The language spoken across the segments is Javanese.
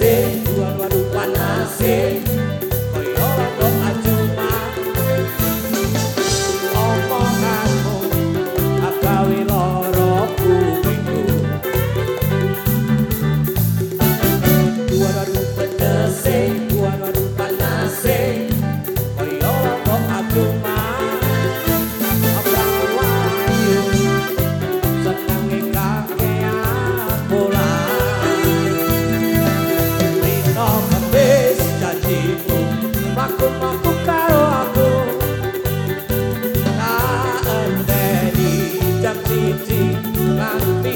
nace, tu alma nunca nace.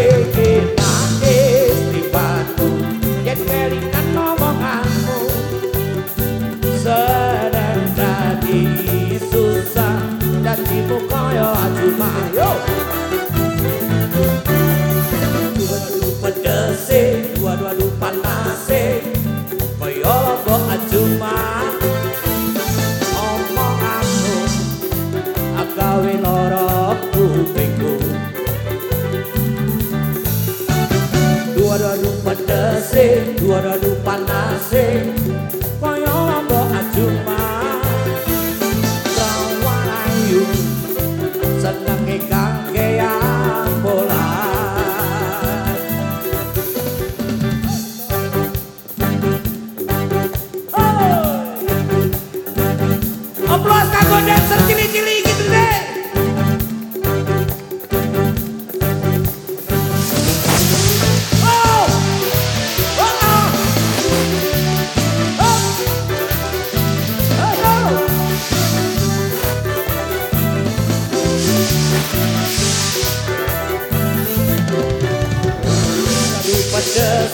way. what I do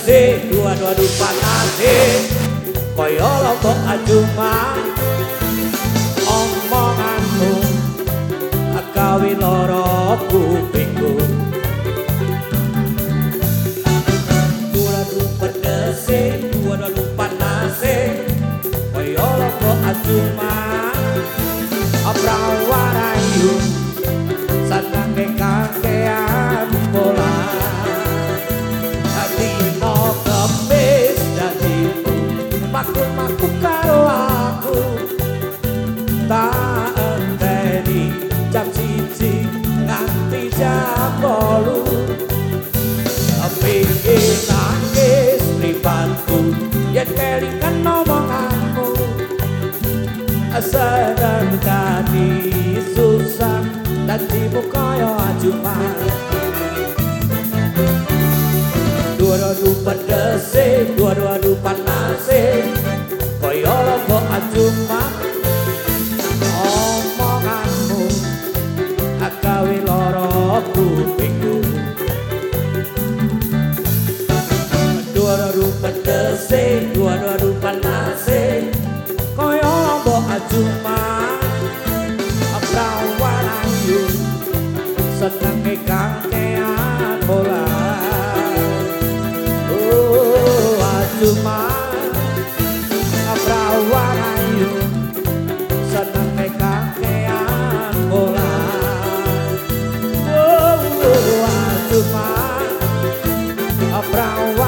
panase dua dua du panase koyo lombok ajuma omonganmu akawi loro kupingku. Dua dua du panase dua dua du panase. Koyo lombok ajuma abrawa pas rumahku karo aku. Tak enteni jam cici nganti jam bolu Pikir nangis ribanku yang kelingkan omonganku. Sedang tadi susah dan sibuk kaya ajuman Dua rodu pedesik, dua sumpah omonganmu agawe loro kupingku dua rupa tese dua rupa nase. Koyo mbok ajumah aprawan yu setengah pra lá.